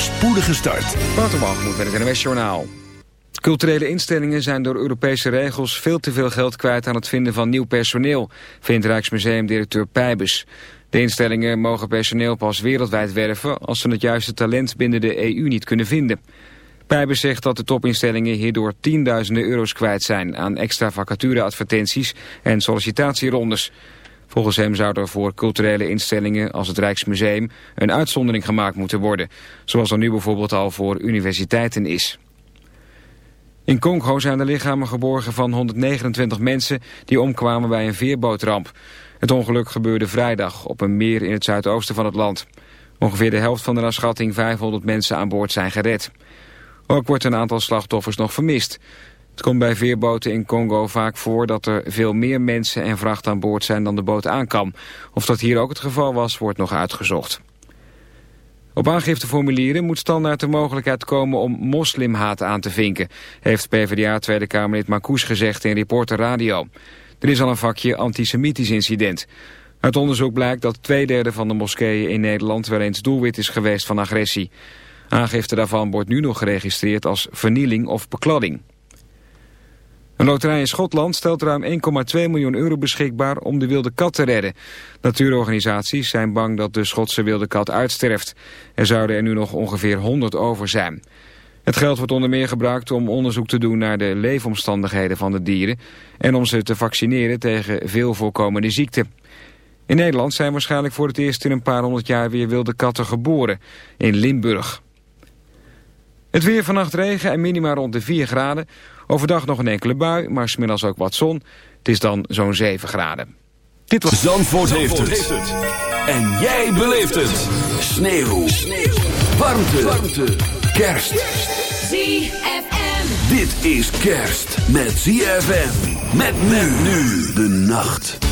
spoedige start. moet met het NWS Journaal. Culturele instellingen zijn door Europese regels veel te veel geld kwijt aan het vinden van nieuw personeel, vindt Rijksmuseumdirecteur Pijbus. De instellingen mogen personeel pas wereldwijd werven als ze het juiste talent binnen de EU niet kunnen vinden. Pijbus zegt dat de topinstellingen hierdoor tienduizenden euro's kwijt zijn aan extra vacatureadvertenties en sollicitatierondes. Volgens hem zou er voor culturele instellingen als het Rijksmuseum een uitzondering gemaakt moeten worden, zoals er nu bijvoorbeeld al voor universiteiten is. In Congo zijn de lichamen geborgen van 129 mensen die omkwamen bij een veerbootramp. Het ongeluk gebeurde vrijdag op een meer in het zuidoosten van het land. Ongeveer de helft van de naar schatting 500 mensen aan boord zijn gered. Ook wordt een aantal slachtoffers nog vermist. Het komt bij veerboten in Congo vaak voor dat er veel meer mensen en vracht aan boord zijn dan de boot aan kan. Of dat hier ook het geval was, wordt nog uitgezocht. Op aangifteformulieren moet standaard de mogelijkheid komen om moslimhaat aan te vinken, heeft PvdA Tweede Kamerlid Marcouch gezegd in Reporter Radio. Er is al een vakje antisemitisch incident. Uit onderzoek blijkt dat twee derde van de moskeeën in Nederland wel eens doelwit is geweest van agressie. Aangifte daarvan wordt nu nog geregistreerd als vernieling of bekladding. Een loterij in Schotland stelt ruim 1,2 miljoen euro beschikbaar om de wilde kat te redden. Natuurorganisaties zijn bang dat de Schotse wilde kat uitsterft. Er zouden er nu nog ongeveer 100 over zijn. Het geld wordt onder meer gebruikt om onderzoek te doen naar de leefomstandigheden van de dieren... en om ze te vaccineren tegen veel voorkomende ziekten. In Nederland zijn waarschijnlijk voor het eerst in een paar honderd jaar weer wilde katten geboren. In Limburg. Het weer vannacht regen en minima rond de 4 graden. Overdag nog een enkele bui, maar smiddags ook wat zon. Het is dan zo'n 7 graden. Dit was... Zandvoort, heeft, het. En jij beleeft het. Sneeuw. Sneeuw. Warmte. Warmte. Kerst. ZFM. Dit is kerst met ZFM. Met men nu de nacht.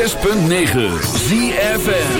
106.9 ZFN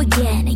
Again.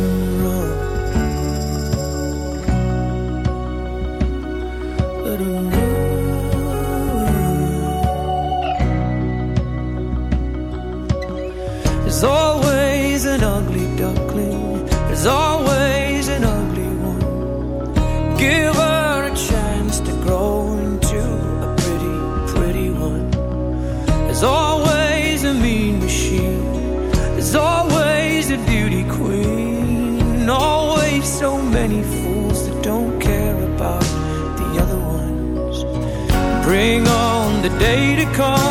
the day to come.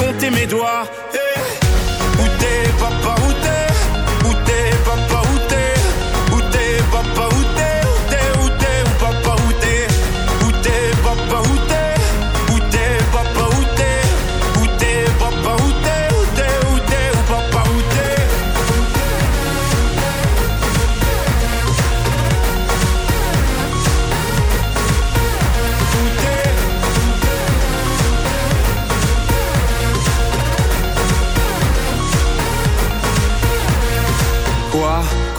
compter mes doigts. Hey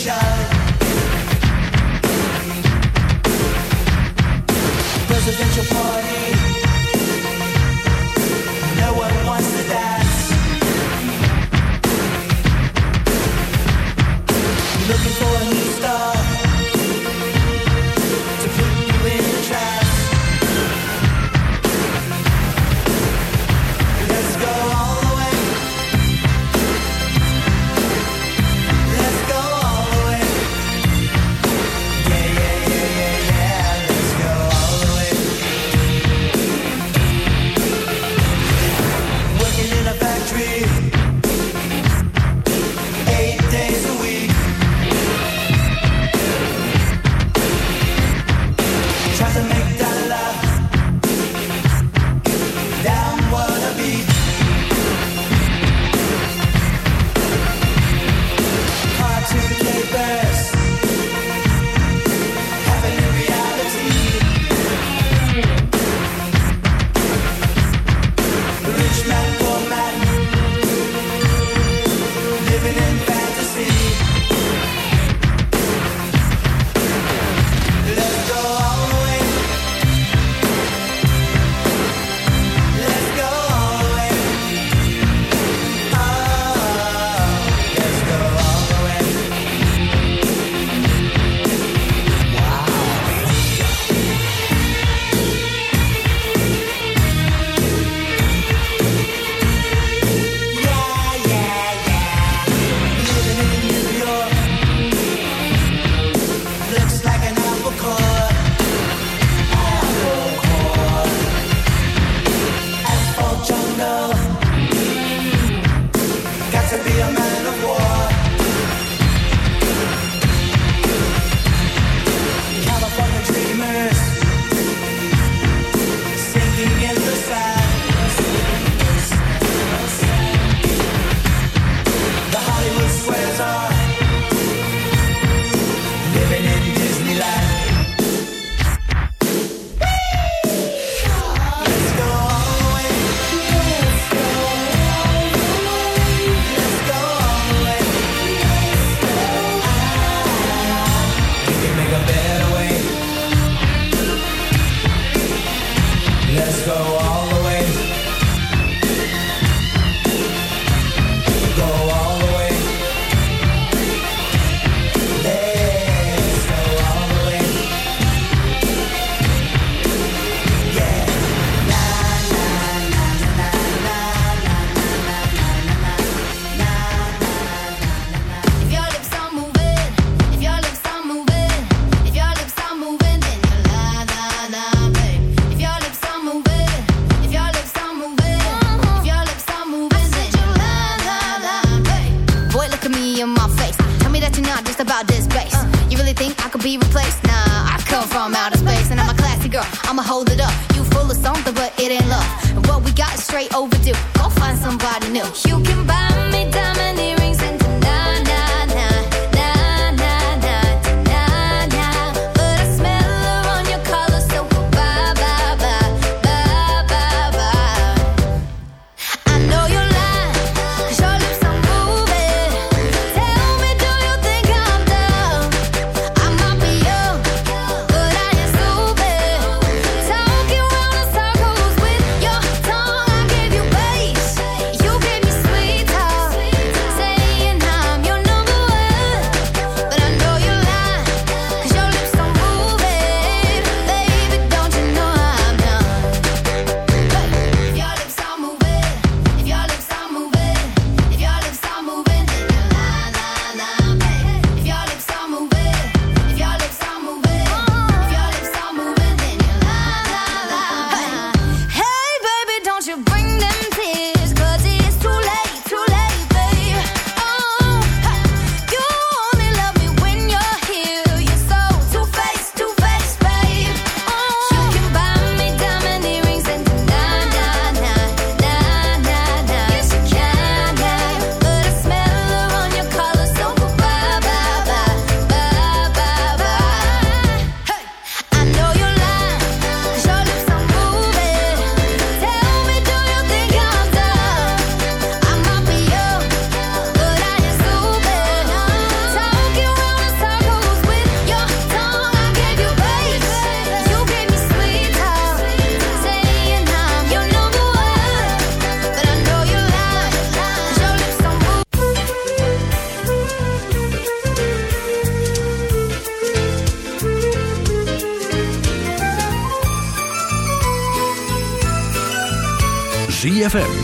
shine.